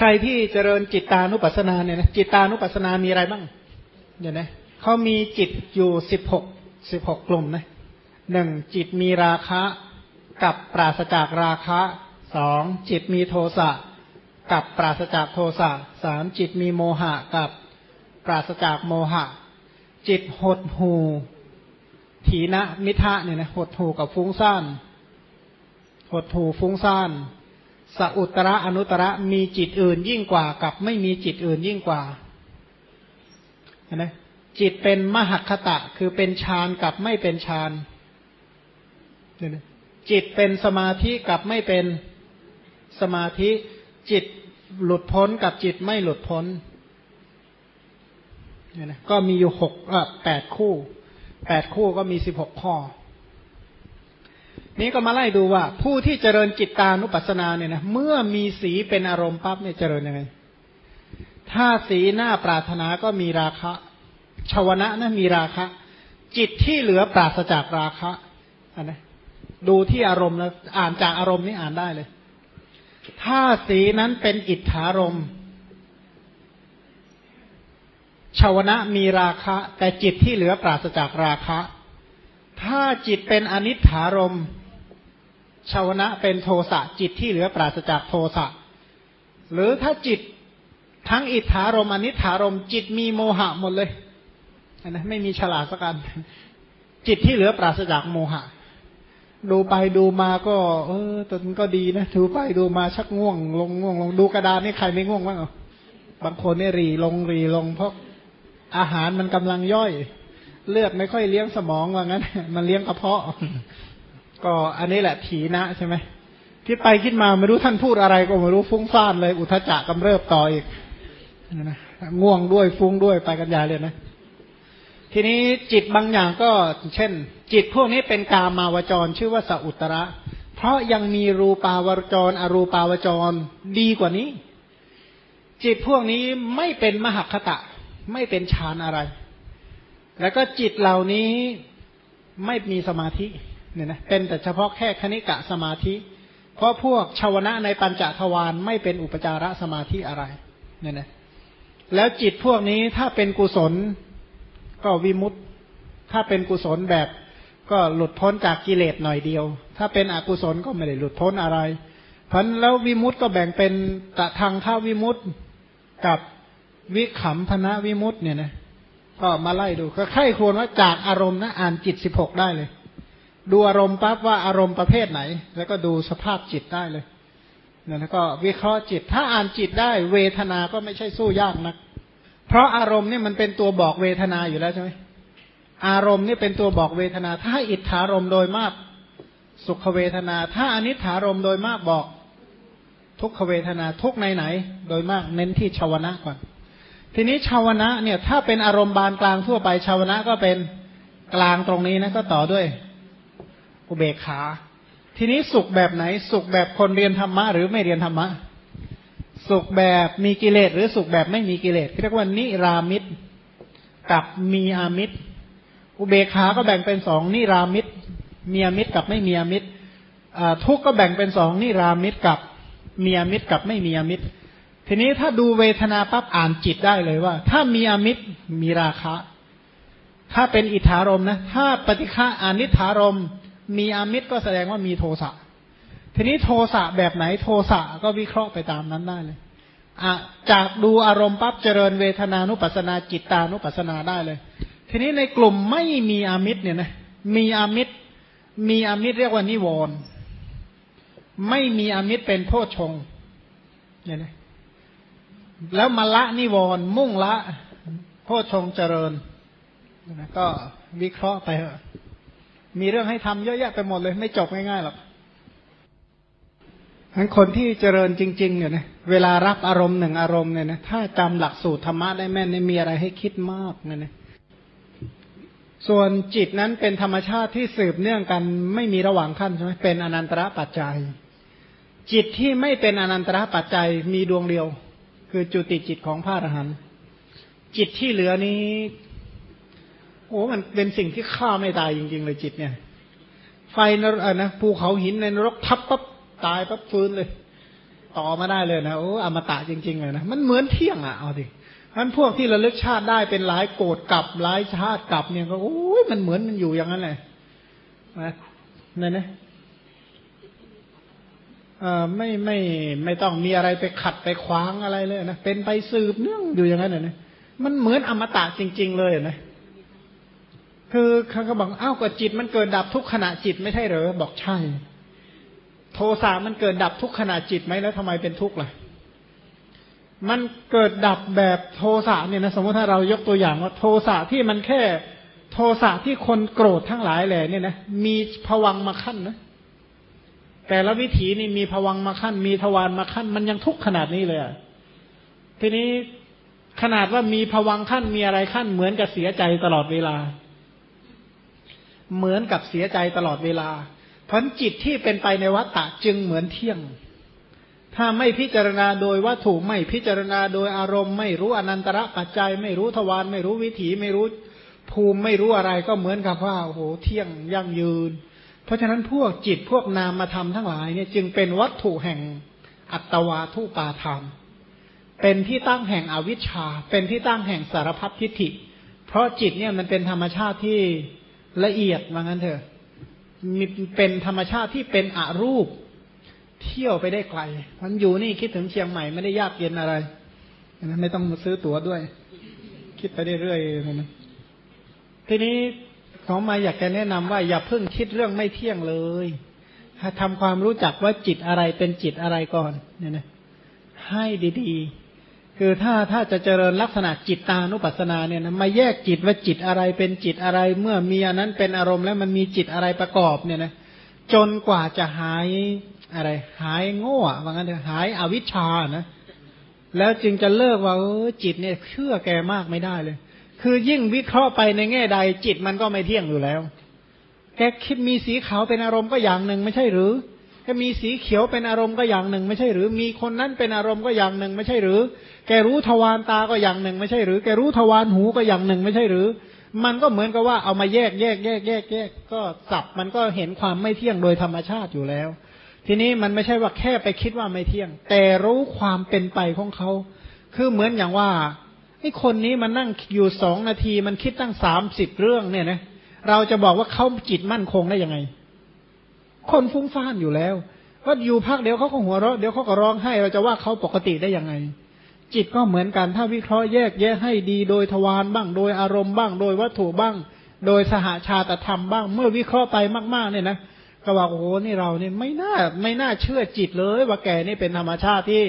ใครที่เจริญจิตตานุปัสสนาเนี่ยนะจิตตานุปัสสนามีอะไรบ้างเดี๋ยวนะเขามีจิตอยู่สิบหกสิบหกกลุ่มนะหนึ่งจิตมีราคะกับปราศจากราคะสองจิตมีโทสะกับปราศจากโทสะสามจิตมีโมหะกับปราศจากโมหะ จิตหดหูถีนะมิทะเนี่ยนะหดหูกับฟุ้งซ่านหดหูฟุ้งซ่าน สอุตระอนุตระมีจิตอื่นยิ่งกว่ากับไม่มีจิตอื่นยิ่งกว่าเห็นไหมจิตเป็นมหคตะคือเป็นฌานกับไม่เป็นฌานจิตเป็นสมาธิกับไม่เป็นสมาธิจิตหลุดพ้นกับจิตไม่หลุดพ้นเนี่ยนะก็มีอยู่หกแปดคู่แปดคู่ก็มีสิบหกข้อ นี้ก็มาไล่ดูว่า ผู้ที่เจริญจิตตานุปัสสนาเนี่ยนะเมื่อมีสีเป็นอารมณ์ปั๊บเนี่ยเจริญยังไง ถ้าสีหน้าปรารถนาก็มีราคะชวนะนะมีราคะ จิตที่เหลือปราศจากราคะอันนะดูที่อารมณ์แล้วอ่านจากอารมณ์นี่อ่านได้เลย ถ้าสีนั้นเป็นอิทธารมชาวนะมีราคะ แต่จิตที่เหลือปราศจากราคะ ถ้าจิตเป็นอนิถารม ชาวนะเป็นโทสะจิตที่เหลือปราศจากโทสะหรือถ้าจิตทั้งอิทธารมอนิถารม จิตมีโมหะหมดเลยนะไม่มีฉลาดสักอันจิตที่เหลือปราศจากโมหะ ดูไปดูมาก็ เออตนก็ดีนะดูไปดูมาชักง่วง ลงง่วงลงดูกระดานนี่ใครไม่ง่วงบ้างบางคนเนี่ยรีลงรีลง เพราะอาหารมันกำลังย่อย เลือดไม่ค่อยเลี้ยงสมองว่างั้น มันเลี้ยงกระเพาะ ก็อันนี้แหละถีนะใช่ไหมคิดไปคิดมาไม่รู้ท่านพูดอะไรก็ไม่รู้ฟุ้งซ่านเลย อุทจักกำเริบต่ออีกนะง่วงด้วยฟุ้งด้วยไปกันใหญ่เลยนะ ทีนี้จิตบางอย่างก็เช่น จิตพวกนี้เป็นกามาวจรชื่อว่าสัอุตระ เพราะยังมีรูปาวจร อรูปาวจรดีกว่านี้ จิตพวกนี้ไม่เป็นมหคตะ ไม่เป็นฌานอะไร แล้วก็จิตเหล่านี้ไม่มีสมาธิ เนี่ยนะเป็นแต่เฉพาะแค่คณิกะสมาธิ เพราะพวกชาวนะในปัญจทวารไม่เป็นอุปจารสมาธิอะไรเนี่ยนะแล้วจิตพวกนี้ถ้าเป็นกุศลก็วิมุตถ้าเป็นกุศลแบบก็หลุดพ้นจากกิเลสหน่อยเดียว ถ้าเป็นอกุศลก็ไม่ได้หลุดพ้นอะไรพันแล้ววิมุตก็แบ่งเป็นตะทางข้าวิมุตกับวิขำพนะวิมุตต์เนี่ยนะก็มาไล่ดูก็ไข้ควรว่าจากอารมณ์นะอ่านจิตสิบหกได้เลย ดูอารมณ์ปั๊บว่าอารมณ์ประเภทไหน แล้วก็ดูสภาพจิตได้เลยเนี่ยแล้วก็วิเคราะห์จิต ถ้าอ่านจิตได้ เวทนา ก็ไม่ใช่สู้ยากนัก เพราะอารมณ์นี่มันเป็นตัวบอกเวทนาอยู่แล้วใช่ไหมอารมณ์นี่เป็นตัวบอกเวทนา ถ้าอิทธารมโดยมาก สุขเวทนา ถ้าอนิถารมโดยมากบอก ทุกขเวทนาทุกในไหน โดยมากเน้นที่ชาวนะก่อน ทีนี้ชาวนะเนี่ย ถ้าเป็นอารมณ์บานกลางทั่วไปชาวนะก็เป็นกลางตรงนี้นะก็ต่อด้วย อุเบกขา ทีนี้สุขแบบไหน สุขแบบคนเรียนธรรมะหรือไม่เรียนธรรมะ สุขแบบมีกิเลสหรือสุขแบบไม่มีกิเลสเรียกว่านิรามิตกับมีอามิตร อุเบกขาก็แบ่งเป็นสองนิรามิตมีอามิตรกับไม่มีอามิตรทุกก็แบ่งเป็นสองนิรามิตกับมีอามิตรกับไม่มีอามิตร ทีนี้ถ้าดูเวทนาปั๊บอ่านจิตได้เลยว่า ถ้ามีอมิตรมีราคะ ถ้าเป็นอิทธารมนะ ถ้าปฏิฆาอานิธารม มีอมิตรก็แสดงว่ามีโทสะ ทีนี้โทสะแบบไหนโทสะก็วิเคราะห์ไปตามนั้นได้เลยอะจากดูอารมณ์ปั๊บเจริญเวทนานุปัสนาจิตตานุปัสนาได้เลย ทีนี้ในกลุ่มไม่มีอมิตรเนี่ยนะมีอมิตรมีอมิตรเรียกว่านิวรณ์ไม่มีอมิตรเป็นโทษชงเนี่ยนะแล้วมาละนิวรณ์มุ่งละโพชงเจริญก็วิเคราะห์ไปเถอะ มีเรื่องให้ทำเยอะแยะไปหมดเลย ไม่จบง่ายๆหรอกทั้นคนที่เจริญจริง ๆ เนี่ยนะเวลารับอารมณ์หนึ่งอารมณ์เนี่ยนะถ้าจำหลักสูตรธรรมะได้แม่นเนี่ยมีอะไรให้คิดมากเนี่ยนะส่วนจิตนั้นเป็นธรรมชาติที่สืบเนื่องกัน ไม่มีระหว่างขั้นใช่ไหมเป็นอนันตระปัจจัย จิตที่ไม่เป็นอนันตระปัจจัยมีดวงเดียว คือจุติจิตของพระอรหันต์จิตที่เหลือนี้ โอ้มันเป็นสิ่งที่ฆ่าไม่ตายจริง ๆ เลยจิตเนี่ย ไฟนรนะภูเขาหินในนรกทับปั๊บตายปั๊บฟื้นเลย ต่อมาได้เลยนะโอ้อมตะจริง ๆ เลยนะมันเหมือนเที่ยงอะเอาดิมันพวกที่ระลึกชาติได้เป็นหลายโกรธกลับหลายชาติกลับเนี่ยก็โอ้ยมันเหมือนมันอยู่อย่างนั้นเลยนะนั่นนะเอ่อไม่ไม่ไม่ต้องมีอะไรไปขัดไปขวางอะไรเลยนะเป็นไปสืบเนื่องอยู่อย่างนั้นเลยนะมันเหมือนอมตะจริง ๆ เลยนะ คือเขาก็บอกอ้าวก็จิตมันเกิดดับทุกขณะจิตไม่ใช่เหรอบอกใช่ โทสะมันเกิดดับทุกขณะจิตไหมแล้วทำไมเป็นทุกข์ล่ะ มันเกิดดับแบบโทสะเนี่ยนะสมมติถ้าเรายกตัวอย่างว่า โทสะที่มันแค่โทสะที่คนโกรธทั้งหลายแหล่เนี่ยนะมีผวังมาขั้นนะแต่ละวิถีนี่มีผวังมาขั้น มีทวารมาขั้น มันยังทุกข์ขนาดนี้เลยอะทีนี้ขนาดว่ามีผวังขั้นมีอะไรขั้นเหมือนกับเสียใจตลอดเวลา เหมือนกับเสียใจตลอดเวลาพันจิตที่เป็นไปในวัฏฏะจึงเหมือนเที่ยง ถ้าไม่พิจารณาโดยวัตถุไม่พิจารณาโดยอารมณ์ ไม่รู้อนันตระปัจจัย ไม่รู้ทวารไม่รู้วิถีไม่รู้ภูมิไม่รู้อะไรก็เหมือนกับว่าโอ้โหเที่ยงยั่งยืน เพราะฉะนั้นพวกจิตพวกนามมาทำทั้งหลายเนี่ยจึงเป็นวัตถุแห่งอัตวาทุปาทานเป็นที่ตั้งแห่งอวิชชา เป็นที่ตั้งแห่งสารพัดทิฏฐิ เพราะจิตเนี่ยมันเป็นธรรมชาติที่ ละเอียดว่างั้นเถอะมีเป็นธรรมชาติที่เป็นอรูป เที่ยวไปได้ไกลมันอยู่นี่คิดถึงเชียงใหม่ไม่ได้ยากเย็นอะไรนะไม่ต้องซื้อตั๋วด้วย คิดไปเรื่อยๆนะทีนี้เขามาอยากจะแนะนำว่าอย่าเพิ่งคิดเรื่องไม่เที่ยงเลยทำความรู้จักว่าจิตอะไรเป็นจิตอะไรก่อนเนี่ยนะให้ดีๆ คือถ้าถ้าจะเจริญลักษณะจิตตานุปัสสนาเนี่ยนะมาแยกจิตว่าจิตอะไรเป็นจิตอะไร เมื่อมีอันนั้นเป็นอารมณ์แล้วมันมีจิตอะไรประกอบเนี่ยนะจนกว่าจะหายอะไร หายโง่ว่างั้นเถอะหายอวิชชานะแล้วจึงจะเลิกว่าเออจิตเนี่ยเชื่อแกมากไม่ได้เลย คือยิ่งวิเคราะห์ไปในแง่ใด จิตมันก็ไม่เที่ยงอยู่แล้ว แกคิดมีสีขาวเป็นอารมณ์ก็อย่างหนึ่งไม่ใช่หรือ แกมีสีเขียวเป็นอารมณ์ก็อย่างหนึ่ง ไม่ใช่หรือ มีคนนั้นเป็นอารมณ์ก็อย่างหนึ่ง ไม่ใช่หรือ แกรู้ทวารตาก็อย่างหนึ่ง ไม่ใช่หรือ แกรู้ทวารหูก็อย่างหนึ่ง ไม่ใช่หรือ มันก็เหมือนกับว่าเอามาแยกแยกแยกแยกแยกก็สับมันก็เห็นความไม่เที่ยงโดยธรรมชาติอยู่แล้ว ทีนี้มันไม่ใช่ว่าแค่ไปคิดว่าไม่เที่ยง แต่รู้ความเป็นไปของเขา คือเหมือนอย่างว่าไอ้คนนี้มันนั่งอยู่สองนาทีมันคิดตั้งสามสิบเรื่องเนี่ยนะเราจะบอกว่าเขาจิตมั่นคงได้ยังไง คนฟุ้งซ่านอยู่แล้วก็อยู่พักเดี๋ยวเขาก็หัวเราะเดี๋ยวเขาก็ร้องไห้เราจะว่าเขาปกติได้ยังไง จิตก็เหมือนกันถ้าวิเคราะห์แยกแยะให้ดีโดยทวารบ้างโดยอารมณ์บ้าง โดยวัตถุบ้าง โดยสหาชาตธรรมบ้าง เมื่อวิเคราะห์ไปมาก ๆ เนี่ยนะก็ว่าโอ้โหนี่เราเนี่ยไม่น่าไม่น่าเชื่อจิตเลย ว่าแกนี่เป็นธรรมชาติที่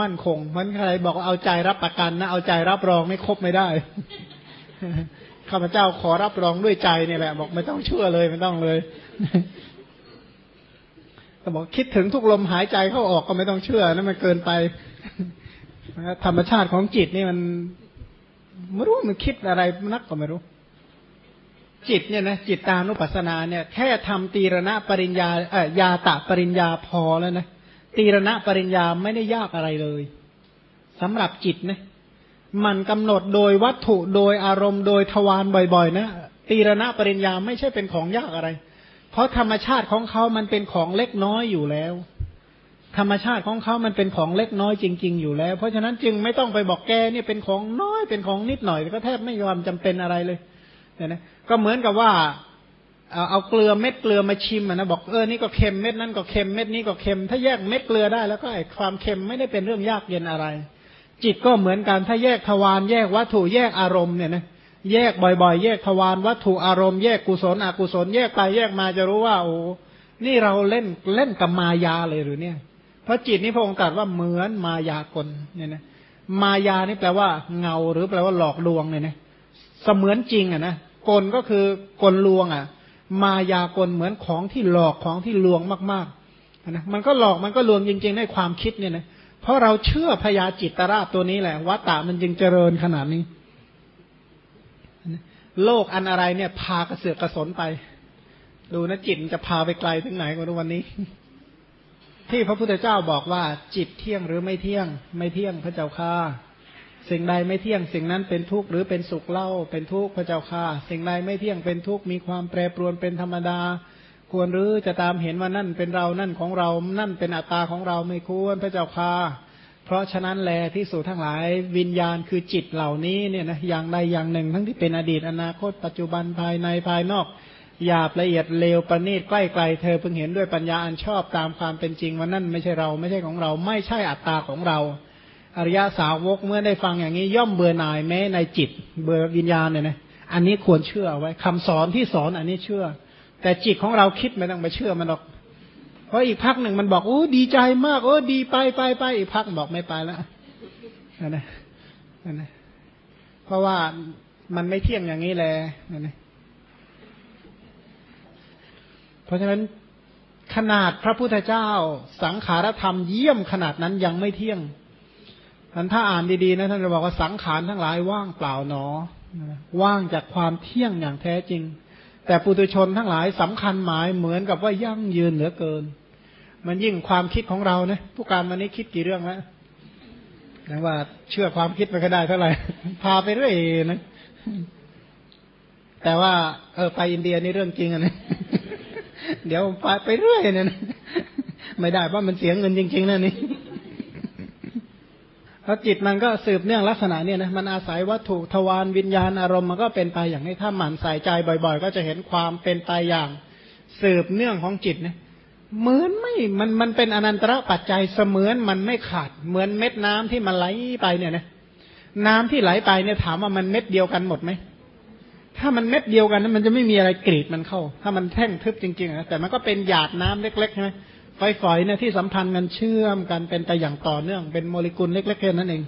มั่นคงมันใครบอกเอาใจรับประกันนะเอาใจรับรองไม่ครบไม่ได้ข้าพเจ้าขอรับรองด้วยใจเนี่ยแหละ บอกไม่ต้องเชื่อเลยไม่ต้องเลย ก็บอกคิดถึงทุกลมหายใจเข้าออกก็ไม่ต้องเชื่อนะมันเกินไปธรรมชาติของจิตนี่มันไม่รู้มันคิดอะไรนักก็ไม่รู้ จิตเนี่ยนะจิตตานุปัสสนาเนี่ย แค่ทำตีรณะปริญญาเอ่ยาตะปริญญาพอแล้วนะตีรณะปริญญาไม่ได้ยากอะไรเลยสำหรับจิตนะมันกำหนดโดยวัตถุโดยอารมณ์โดยทวารบ่อยๆ นะตีรณะปริญญาไม่ใช่เป็นของยากอะไร เพราะธรรมชาติของเขามันเป็นของเล็กน้อยอยู่แล้ว ธรรมชาติของเขามันเป็นของเล็กน้อยจริง ๆ อยู่แล้ว เพราะฉะนั้นจึงไม่ต้องไปบอกแกเนี่ยเป็นของน้อยเป็นของนิดหน่อยก็แทบไม่ยอมจำเป็นอะไรเลยเนี่ยนะก็เหมือนกับว่าเอาเอาเกลือเม็ดเกลือมาชิมนะบอกเออนี่ก็เค็มเม็ดนั้นก็เค็มเม็ดนี้ก็เค็ม ถ้าแยกเม็ดเกลือได้แล้วก็ไอ้ความเค็มไม่ได้เป็นเรื่องยากเย็นอะไร จิตก็เหมือนกันถ้าแยกทวารแยกวัตถุแยกอารมณ์เนี่ยนะ แยกบ่อยๆ แยกทวารวัตถุอารมณ์แยกกุศลอกุศลแยกไปแยกมาจะรู้ว่าโอ้นี่เราเล่นเล่นกับมายาเลยหรือเนี่ย เพราะจิตนี่พระองค์ตรัสว่าเหมือนมายากลเนี่ยนะมายานี่แปลว่าเงาหรือแปลว่าหลอกลวงเนี่ยนะเสมือนจริงอะนะกลก็คือกลลวงอะ มายากลเหมือนของที่หลอกของที่ลวงมากๆนะมันก็หลอกมันก็ลวงจริงๆในความคิดเนี่ยนะเพราะเราเชื่อพยาจิตตราตัวนี้แหละวัตตะมันจึงเจริญขนาดนี้ โลกอันอะไรเนี่ย พากระเสือกกระสนไป ดูนะจิตจะพาไปไกลถึงไหนกันวันนี้ ที่พระพุทธเจ้าบอกว่า จิตเที่ยงหรือไม่เที่ยง ไม่เที่ยงพระเจ้าค่าสิ่งใดไม่เที่ยงสิ่งนั้นเป็นทุกข์หรือเป็นสุขเล่าเป็นทุกข์พระเจ้าค่ะ สิ่งใดไม่เที่ยงเป็นทุกข์มีความแปรปรวนเป็นธรรมดา ควรหรือจะตามเห็นว่านั่นเป็นเรานั่นของเรานั่นเป็นอัตตาของเราไม่ควรพระเจ้าค่ะ เพราะฉะนั้นแลที่สู่ทั้งหลายวิญญาณคือจิตเหล่านี้เนี่ยนะอย่างใดอย่างหนึ่ง ทั้งที่เป็นอดีตอนาคต ปัจจุบันภายในภายนอกหยาบละเอียดเลวประณีตใกล้ไกลเธอเพิ่งเห็นด้วยปัญญาอันชอบตามความเป็นจริงว่านั่นไม่ใช่เราไม่ใช่ของเรา ไม่ใช่อัตตาของเรา อริยสาวกเมื่อได้ฟังอย่างนี้ย่อมเบื่อหน่ายแม้ในจิต เบื่อวิญญาณเนี่ยนะอันนี้ควรเชื่อไว้คำสอนที่สอนอันนี้เชื่อ แต่จิตของเราคิดไม่ต้องไปเชื่อมันหรอก เพราะอีกพักหนึ่งมันบอกโอ้ดีใจมาก โอ้ดีไปไปไปอีกพักบอกไม่ไปแล้วนั่นะนะเพราะว่ามันไม่เที่ยงอย่างนี้แหละนั่นนะเพราะฉะนั้นขนาดพระพุทธเจ้า สังขารธรรมเยี่ยมขนาดนั้นยังไม่เที่ยงท่านถ้าอ่านดีๆนะท่านจะบอกว่าสังขารทั้งหลายว่างเปล่าหนอว่างจากความเที่ยงอย่างแท้จริง แต่ปุถุชนทั้งหลายสำคัญหมายเหมือนกับว่ายั่งยืนเหลือเกิน มันยิ่งความคิดของเราเนะผู้การวันนี้คิดกี่เรื่องแล้วนะว่าเชื่อความคิดไปก็ได้เท่าไหร่ พาไปเรื่อยนะ แต่ว่า เออไปอินเดียนี่เรื่องจริงอะนะเดี๋ยวไปไปเรื่อยเนี่ยไม่ได้เพราะมันเสียเงินจริงๆนะนี่ เพราะจิตมันก็สืบเนื่องลักษณะเนี่ยนะมันอาศัยวัตถุทวารวิญญาณอารมณ์มันก็เป็นไปอย่างนี้ถ้าหมั่นใส่ใจบ่อย ๆ ก็จะเห็นความเป็นไปอย่างสืบเนื่องของจิตเนี่ยเหมือนไม่มันมันเป็นอนันตระปัจจัยเสมือนมันไม่ขาดเหมือนเม็ดน้ำที่มันไหลไปเนี่ยนะน้ำที่ไหลไปเนี่ยถามว่ามันเม็ดเดียวกันหมดไหมถ้ามันเม็ดเดียวกันนั้นมันจะไม่มีอะไรกรีดมันเข้า ถ้ามันแท่งทึบจริงๆนะแต่มันก็เป็นหยาดน้ำเล็กๆใช่ไหม ฝอยๆเนี่ยที่สัมพันธ์กันเชื่อมกันเป็นแต่อย่างต่อเนื่อง เป็นโมเลกุลเล็กๆแค่นั้นเอง